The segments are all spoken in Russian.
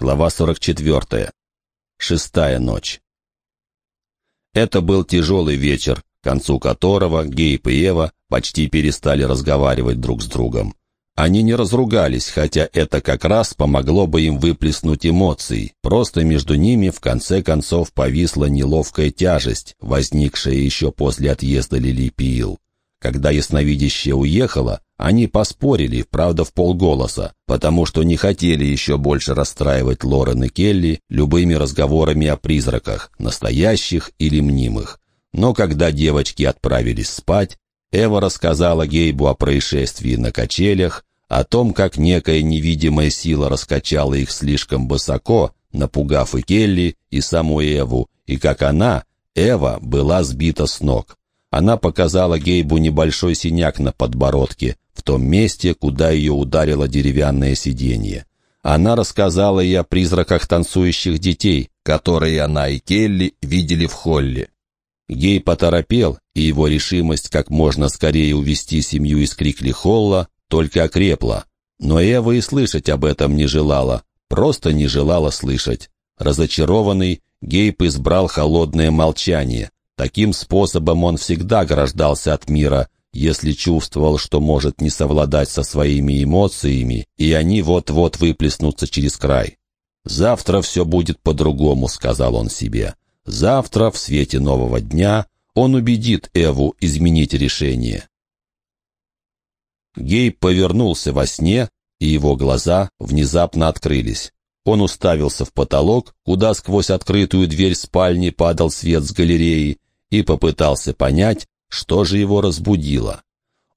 Глава 44. Шестая ночь. Это был тяжелый вечер, к концу которого Гейб и Ева почти перестали разговаривать друг с другом. Они не разругались, хотя это как раз помогло бы им выплеснуть эмоции. Просто между ними в конце концов повисла неловкая тяжесть, возникшая еще после отъезда Лили Пиил. Когда ясновидящая уехала, они поспорили, правда, в полголоса, потому что не хотели еще больше расстраивать Лорен и Келли любыми разговорами о призраках, настоящих или мнимых. Но когда девочки отправились спать, Эва рассказала Гейбу о происшествии на качелях, о том, как некая невидимая сила раскачала их слишком высоко, напугав и Келли, и саму Эву, и как она, Эва, была сбита с ног. Она показала Гейбу небольшой синяк на подбородке, в том месте, куда ее ударило деревянное сиденье. Она рассказала ей о призраках танцующих детей, которые она и Келли видели в холле. Гей поторопел, и его решимость как можно скорее увести семью из Крикли-Холла только окрепла. Но Эва и слышать об этом не желала, просто не желала слышать. Разочарованный, Гейб избрал холодное молчание, Таким способом он всегда ограждался от мира, если чувствовал, что может не совладать со своими эмоциями, и они вот-вот выплеснутся через край. «Завтра все будет по-другому», — сказал он себе. «Завтра, в свете нового дня, он убедит Эву изменить решение». Гей повернулся во сне, и его глаза внезапно открылись. Он уставился в потолок, куда сквозь открытую дверь спальни падал свет с галереи, и попытался понять, что же его разбудило.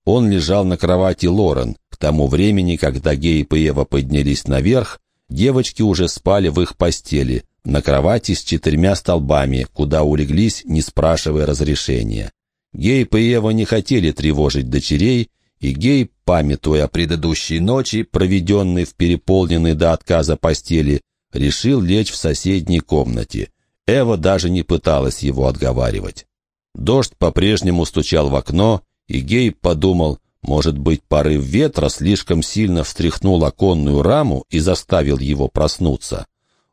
Он лежал на кровати Лорен. К тому времени, когда Гейб и Ева поднялись наверх, девочки уже спали в их постели, на кровати с четырьмя столбами, куда улеглись, не спрашивая разрешения. Гейб и Ева не хотели тревожить дочерей, и Гейб, памятуя о предыдущей ночи, проведенной в переполненной до отказа постели, решил лечь в соседней комнате. Эва даже не пыталась его отговаривать. Дождь по-прежнему стучал в окно, и Гейб подумал, может быть, порыв ветра слишком сильно встряхнул оконную раму и заставил его проснуться.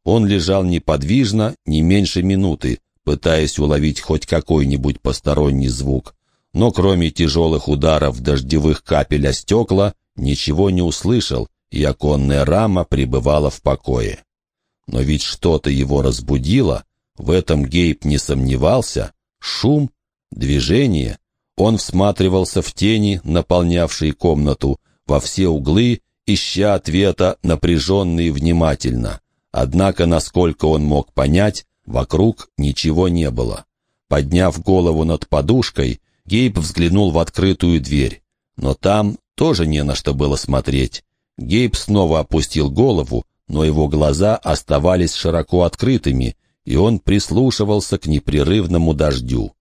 Он лежал неподвижно не меньше минуты, пытаясь уловить хоть какой-нибудь посторонний звук. Но кроме тяжелых ударов дождевых капель о стекла, ничего не услышал, и оконная рама пребывала в покое. Но ведь что-то его разбудило, в этом Гейб не сомневался. Шум, движение. Он всматривался в тени, наполнявшие комнату, во все углы, ища ответа напряженно и внимательно. Однако, насколько он мог понять, вокруг ничего не было. Подняв голову над подушкой, Гейб взглянул в открытую дверь. Но там тоже не на что было смотреть. Гейб снова опустил голову, но его глаза оставались широко открытыми, и он прислушивался к непрерывному дождю.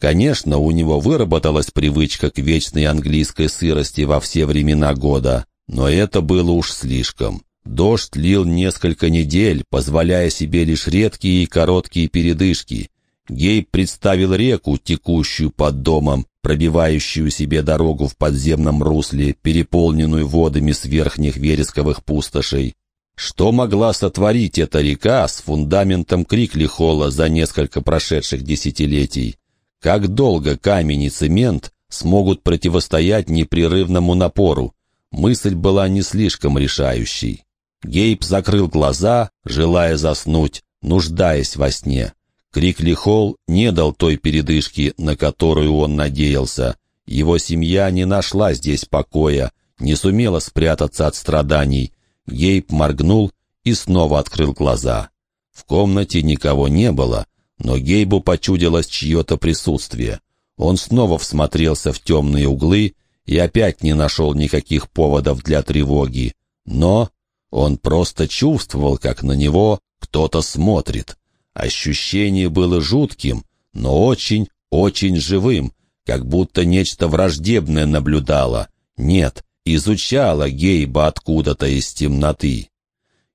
Конечно, у него выработалась привычка к вечной английской сырости во все времена года, но это было уж слишком. Дождь лил несколько недель, позволяя себе лишь редкие и короткие передышки. Гейб представил реку, текущую под домом, пробивающую себе дорогу в подземном русле, переполненную водами с верхних вересковых пустошей. Что могла сотворить эта река с фундаментом Криклихола за несколько прошедших десятилетий? Как долго камень и цемент смогут противостоять непрерывному напору? Мысль была не слишком решающей. Гейб закрыл глаза, желая заснуть, нуждаясь во сне. Криклихол не дал той передышки, на которую он надеялся. Его семья не нашла здесь покоя, не сумела спрятаться от страданий, Гейб моргнул и снова открыл глаза. В комнате никого не было, но Гейбу почудилось чье-то присутствие. Он снова всмотрелся в темные углы и опять не нашел никаких поводов для тревоги. Но он просто чувствовал, как на него кто-то смотрит. Ощущение было жутким, но очень, очень живым, как будто нечто враждебное наблюдало. Нет, изучала Гейба откуда-то из темноты.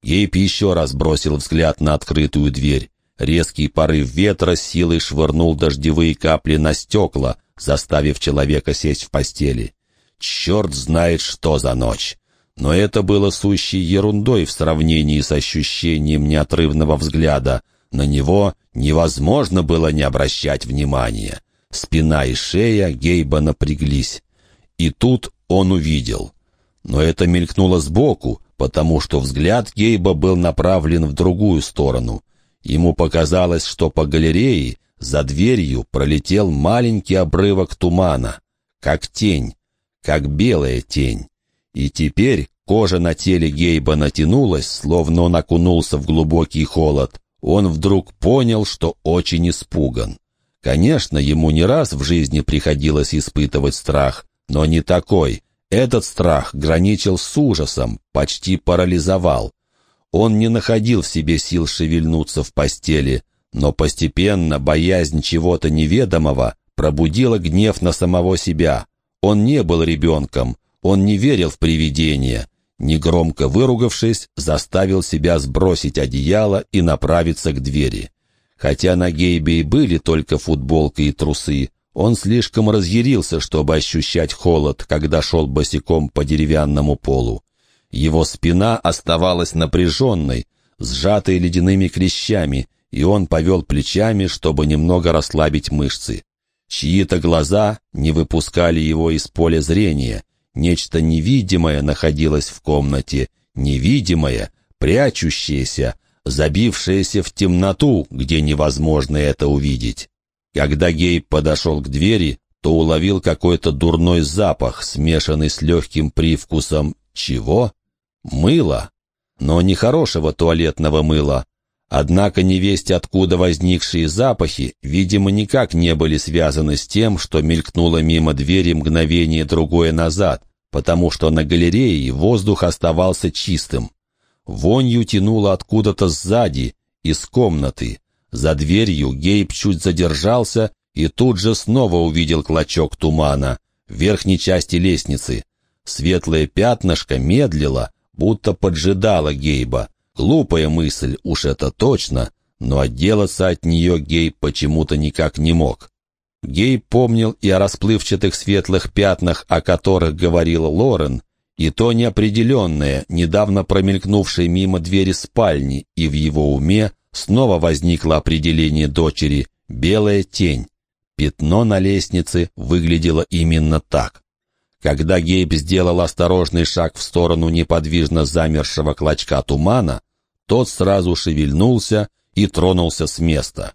Гейб еще раз бросил взгляд на открытую дверь. Резкий порыв ветра силой швырнул дождевые капли на стекла, заставив человека сесть в постели. Черт знает, что за ночь. Но это было сущей ерундой в сравнении с ощущением неотрывного взгляда. На него невозможно было не обращать внимания. Спина и шея Гейба напряглись. И тут он увидел. Но это мелькнуло сбоку, потому что взгляд Гейба был направлен в другую сторону. Ему показалось, что по галерее за дверью пролетел маленький обрывок тумана, как тень, как белая тень. И теперь кожа на теле Гейба натянулась, словно он окунулся в глубокий холод. Он вдруг понял, что очень испуган. Конечно, ему не раз в жизни приходилось испытывать страх, но не такой. Этот страх граничил с ужасом, почти парализовал. Он не находил в себе сил шевельнуться в постели, но постепенно боязнь чего-то неведомого пробудила гнев на самого себя. Он не был ребенком, он не верил в привидения. Негромко выругавшись, заставил себя сбросить одеяло и направиться к двери. Хотя на Гейбе и были только футболка и трусы, он слишком разъярился, чтобы ощущать холод, когда шел босиком по деревянному полу. Его спина оставалась напряженной, сжатой ледяными клещами, и он повел плечами, чтобы немного расслабить мышцы. Чьи-то глаза не выпускали его из поля зрения. Нечто невидимое находилось в комнате, невидимое, прячущееся, забившееся в темноту, где невозможно это увидеть. Когда Гейб подошел к двери, то уловил какой-то дурной запах, смешанный с легким привкусом чего? Мыла. Но не хорошего туалетного мыла, Однако невесть, откуда возникшие запахи, видимо, никак не были связаны с тем, что мелькнуло мимо двери мгновение другое назад, потому что на галерее воздух оставался чистым. Вонью тянуло откуда-то сзади, из комнаты. За дверью Гейб чуть задержался и тут же снова увидел клочок тумана в верхней части лестницы. Светлое пятнышко медлило, будто поджидало Гейба. Глупая мысль, уж это точно, но отделаться от нее Гей почему-то никак не мог. Гей помнил и о расплывчатых светлых пятнах, о которых говорил Лорен, и то неопределенное, недавно промелькнувшее мимо двери спальни, и в его уме снова возникло определение дочери «белая тень». Пятно на лестнице выглядело именно так. Когда Гейб сделал осторожный шаг в сторону неподвижно замершего клочка тумана, тот сразу шевельнулся и тронулся с места.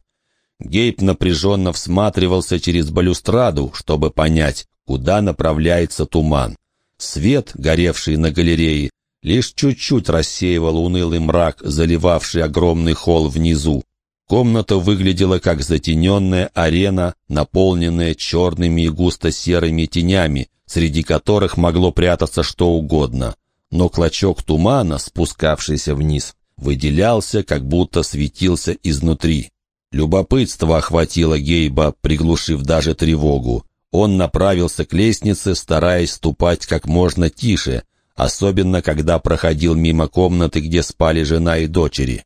Гейб напряженно всматривался через балюстраду, чтобы понять, куда направляется туман. Свет, горевший на галерее, лишь чуть-чуть рассеивал унылый мрак, заливавший огромный холл внизу. Комната выглядела как затененная арена, наполненная черными и густо-серыми тенями, среди которых могло прятаться что угодно. Но клочок тумана, спускавшийся вниз, выделялся, как будто светился изнутри. Любопытство охватило Гейба, приглушив даже тревогу. Он направился к лестнице, стараясь ступать как можно тише, особенно когда проходил мимо комнаты, где спали жена и дочери.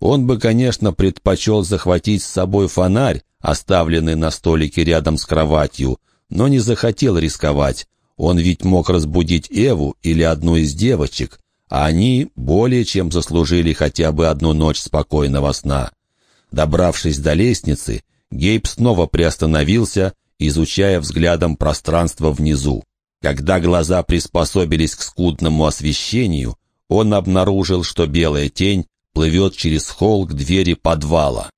Он бы, конечно, предпочел захватить с собой фонарь, оставленный на столике рядом с кроватью, но не захотел рисковать. Он ведь мог разбудить Эву или одну из девочек, а они более чем заслужили хотя бы одну ночь спокойного сна. Добравшись до лестницы, Гейб снова приостановился, изучая взглядом пространство внизу. Когда глаза приспособились к скудному освещению, он обнаружил, что белая тень плывет через холл к двери подвала.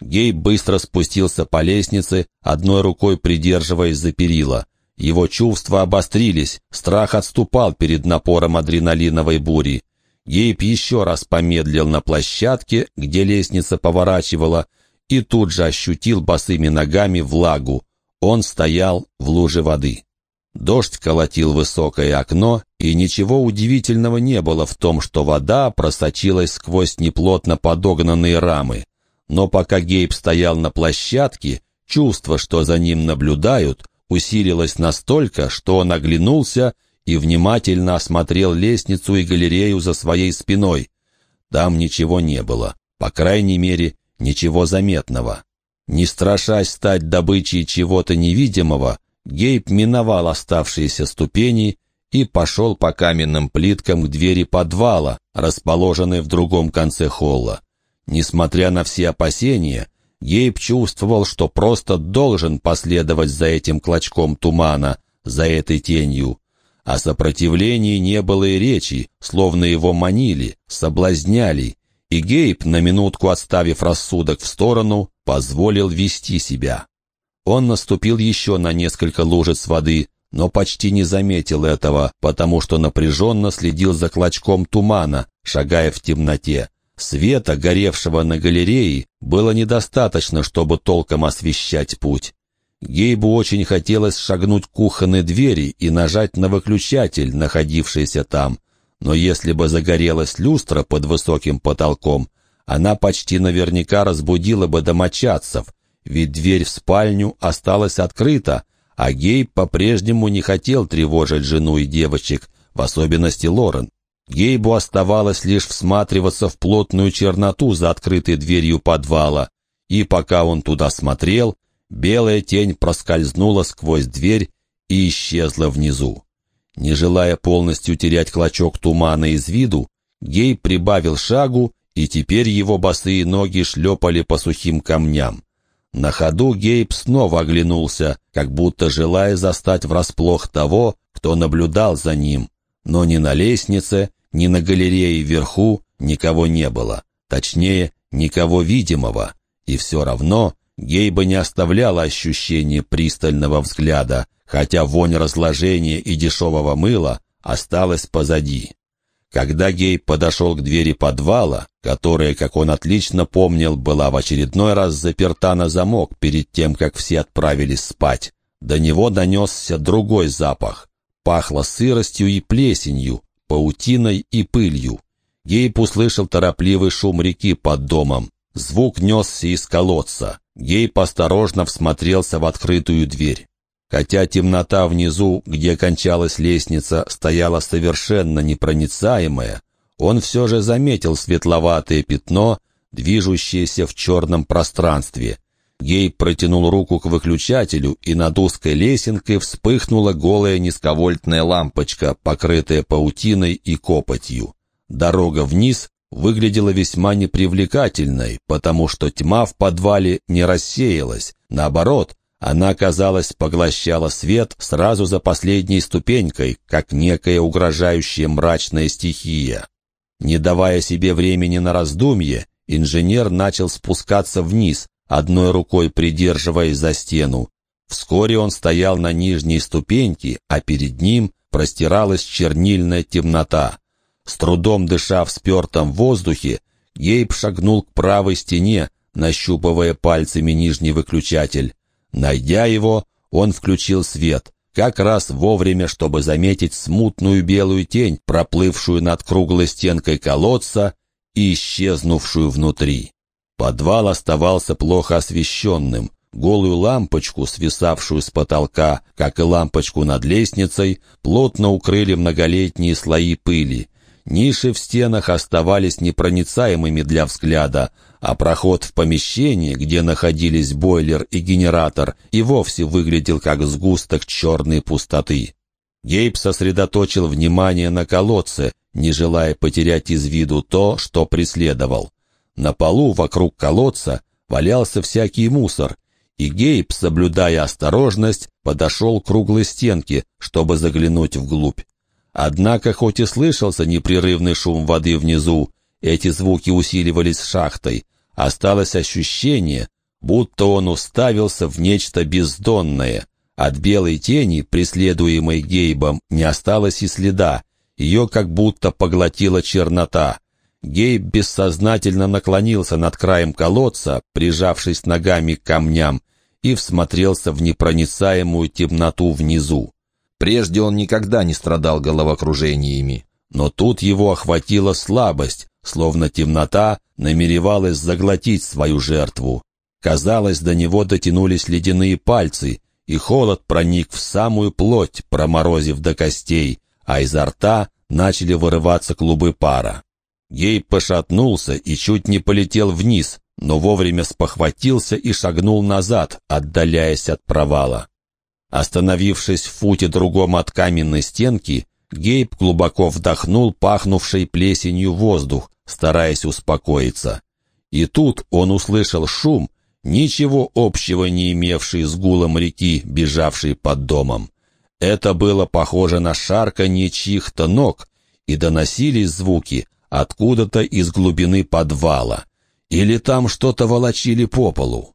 Гейб быстро спустился по лестнице, одной рукой придерживаясь за перила. Его чувства обострились, страх отступал перед напором адреналиновой бури. Гейб еще раз помедлил на площадке, где лестница поворачивала, и тут же ощутил босыми ногами влагу. Он стоял в луже воды. Дождь колотил высокое окно, и ничего удивительного не было в том, что вода просочилась сквозь неплотно подогнанные рамы. Но пока Гейб стоял на площадке, чувство, что за ним наблюдают, усилилось настолько, что он оглянулся и внимательно осмотрел лестницу и галерею за своей спиной. Там ничего не было, по крайней мере, ничего заметного. Не страшась стать добычей чего-то невидимого, Гейб миновал оставшиеся ступени и пошел по каменным плиткам к двери подвала, расположенной в другом конце холла. Несмотря на все опасения, Гейб чувствовал, что просто должен последовать за этим клочком тумана, за этой тенью. О сопротивлении не было и речи, словно его манили, соблазняли, и Гейб, на минутку отставив рассудок в сторону, позволил вести себя. Он наступил еще на несколько лужиц воды, но почти не заметил этого, потому что напряженно следил за клочком тумана, шагая в темноте. Света, горевшего на галерее, было недостаточно, чтобы толком освещать путь. Гейбу очень хотелось шагнуть к кухонной двери и нажать на выключатель, находившийся там. Но если бы загорелась люстра под высоким потолком, она почти наверняка разбудила бы домочадцев, ведь дверь в спальню осталась открыта, а Гейб по-прежнему не хотел тревожить жену и девочек, в особенности Лорен. Гейбу оставалось лишь всматриваться в плотную черноту за открытой дверью подвала, и пока он туда смотрел, белая тень проскользнула сквозь дверь и исчезла внизу. Не желая полностью терять клочок тумана из виду, Гей прибавил шагу, и теперь его босые ноги шлепали по сухим камням. На ходу Гейб снова оглянулся, как будто желая застать врасплох того, кто наблюдал за ним. Но ни на лестнице, ни на галерее вверху никого не было. Точнее, никого видимого. И все равно Гейба не оставляло ощущение пристального взгляда, хотя вонь разложения и дешевого мыла осталась позади. Когда Гей подошел к двери подвала, которая, как он отлично помнил, была в очередной раз заперта на замок перед тем, как все отправились спать, до него донесся другой запах. Пахло сыростью и плесенью, паутиной и пылью. Гейб услышал торопливый шум реки под домом. Звук несся из колодца. Гейб осторожно всмотрелся в открытую дверь. Хотя темнота внизу, где кончалась лестница, стояла совершенно непроницаемая, он все же заметил светловатое пятно, движущееся в черном пространстве. Гей протянул руку к выключателю, и над узкой лесенкой вспыхнула голая низковольтная лампочка, покрытая паутиной и копотью. Дорога вниз выглядела весьма непривлекательной, потому что тьма в подвале не рассеялась. Наоборот, она, казалось, поглощала свет сразу за последней ступенькой, как некая угрожающая мрачная стихия. Не давая себе времени на раздумье, инженер начал спускаться вниз, одной рукой придерживаясь за стену. Вскоре он стоял на нижней ступеньке, а перед ним простиралась чернильная темнота. С трудом дыша в спертом воздухе, Гейб шагнул к правой стене, нащупывая пальцами нижний выключатель. Найдя его, он включил свет, как раз вовремя, чтобы заметить смутную белую тень, проплывшую над круглой стенкой колодца и исчезнувшую внутри. Подвал оставался плохо освещенным. Голую лампочку, свисавшую с потолка, как и лампочку над лестницей, плотно укрыли многолетние слои пыли. Ниши в стенах оставались непроницаемыми для взгляда, а проход в помещение, где находились бойлер и генератор, и вовсе выглядел как сгусток черной пустоты. Гейб сосредоточил внимание на колодце, не желая потерять из виду то, что преследовал. На полу вокруг колодца валялся всякий мусор, и Гейб, соблюдая осторожность, подошел к круглой стенке, чтобы заглянуть вглубь. Однако, хоть и слышался непрерывный шум воды внизу, эти звуки усиливались шахтой, Осталось ощущение, будто он уставился в нечто бездонное. От белой тени, преследуемой Гейбом, не осталось и следа. Ее как будто поглотила чернота. Гейб бессознательно наклонился над краем колодца, прижавшись ногами к камням, и всмотрелся в непроницаемую темноту внизу. Прежде он никогда не страдал головокружениями, но тут его охватила слабость, словно темнота намеревалась заглотить свою жертву. Казалось, до него дотянулись ледяные пальцы, и холод проник в самую плоть, проморозив до костей, а изо рта начали вырываться клубы пара. Гей пошатнулся и чуть не полетел вниз, но вовремя спохватился и шагнул назад, отдаляясь от провала. Остановившись в футе другом от каменной стенки, Гейб глубоко вдохнул пахнувший плесенью воздух, стараясь успокоиться. И тут он услышал шум, ничего общего не имевший с гулом реки, бежавшей под домом. Это было похоже на шарканье чьих-то ног, и доносились звуки откуда-то из глубины подвала. Или там что-то волочили по полу.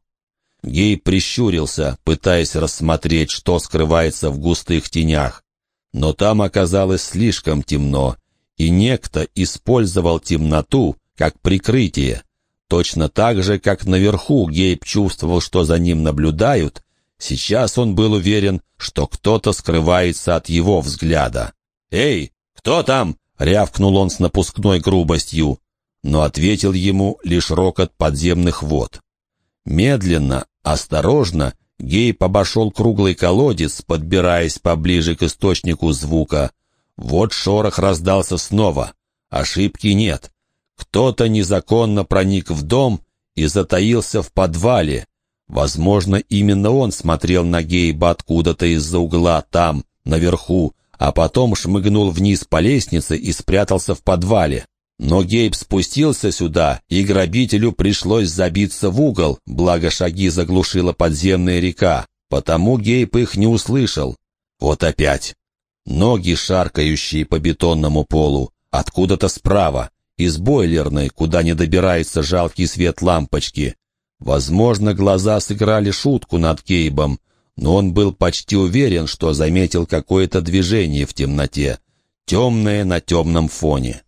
Гей прищурился, пытаясь рассмотреть, что скрывается в густых тенях. Но там оказалось слишком темно, и некто использовал темноту как прикрытие. Точно так же, как наверху Гейб чувствовал, что за ним наблюдают, сейчас он был уверен, что кто-то скрывается от его взгляда. «Эй, кто там?» — рявкнул он с напускной грубостью, но ответил ему лишь рокот подземных вод. Медленно, осторожно, Гейб обошел круглый колодец, подбираясь поближе к источнику звука. Вот шорох раздался снова. Ошибки нет. Кто-то незаконно проник в дом и затаился в подвале. Возможно, именно он смотрел на Гейба откуда-то из-за угла там, наверху, а потом шмыгнул вниз по лестнице и спрятался в подвале. Но Гейб спустился сюда, и грабителю пришлось забиться в угол, благо шаги заглушила подземная река, потому Гейб их не услышал. Вот опять. Ноги, шаркающие по бетонному полу, откуда-то справа, из бойлерной, куда не добирается жалкий свет лампочки. Возможно, глаза сыграли шутку над Гейбом, но он был почти уверен, что заметил какое-то движение в темноте, темное на темном фоне.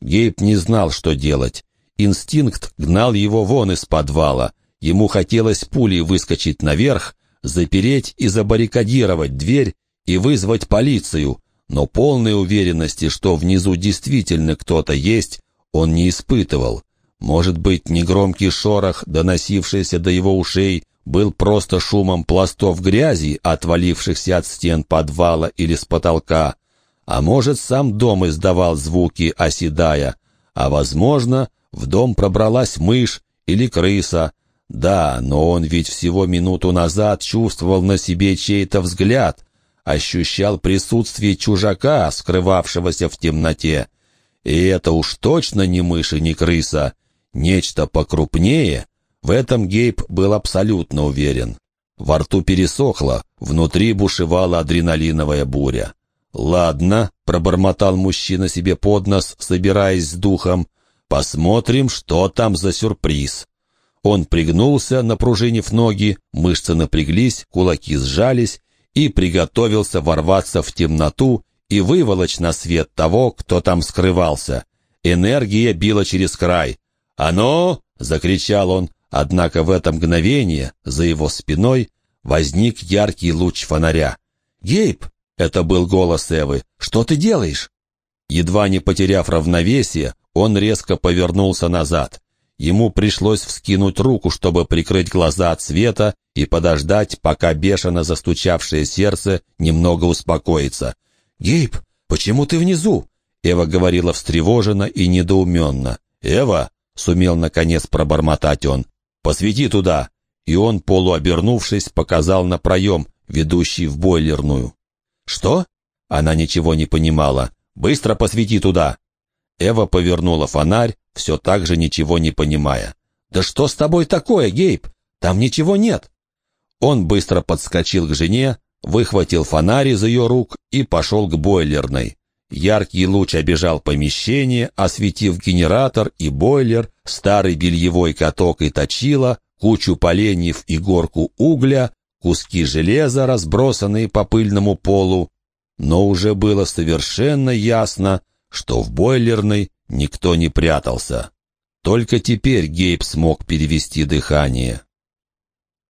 Гейб не знал, что делать. Инстинкт гнал его вон из подвала. Ему хотелось пулей выскочить наверх, запереть и забаррикадировать дверь и вызвать полицию, но полной уверенности, что внизу действительно кто-то есть, он не испытывал. Может быть, негромкий шорох, доносившийся до его ушей, был просто шумом пластов грязи, отвалившихся от стен подвала или с потолка, а может, сам дом издавал звуки, оседая, а, возможно, в дом пробралась мышь или крыса. Да, но он ведь всего минуту назад чувствовал на себе чей-то взгляд, ощущал присутствие чужака, скрывавшегося в темноте. И это уж точно не мышь и не крыса. Нечто покрупнее. В этом Гейб был абсолютно уверен. Во рту пересохло, внутри бушевала адреналиновая буря. «Ладно», — пробормотал мужчина себе под нос, собираясь с духом, — «посмотрим, что там за сюрприз». Он пригнулся, напружинив ноги, мышцы напряглись, кулаки сжались и приготовился ворваться в темноту и выволочь на свет того, кто там скрывался. Энергия била через край. «Оно!» — закричал он, однако в это мгновение за его спиной возник яркий луч фонаря. «Гейб!» Это был голос Эвы. «Что ты делаешь?» Едва не потеряв равновесие, он резко повернулся назад. Ему пришлось вскинуть руку, чтобы прикрыть глаза от света и подождать, пока бешено застучавшее сердце немного успокоится. «Гейб, почему ты внизу?» Эва говорила встревоженно и недоуменно. «Эва!» — сумел наконец пробормотать он. «Посвети туда!» И он, полуобернувшись, показал на проем, ведущий в бойлерную. «Что?» Она ничего не понимала. «Быстро посвети туда!» Эва повернула фонарь, все так же ничего не понимая. «Да что с тобой такое, Гейб? Там ничего нет!» Он быстро подскочил к жене, выхватил фонарь из ее рук и пошел к бойлерной. Яркий луч обежал помещение, осветив генератор и бойлер, старый бельевой каток и точила, кучу поленьев и горку угля, куски железа, разбросанные по пыльному полу, но уже было совершенно ясно, что в бойлерной никто не прятался. Только теперь Гейб смог перевести дыхание.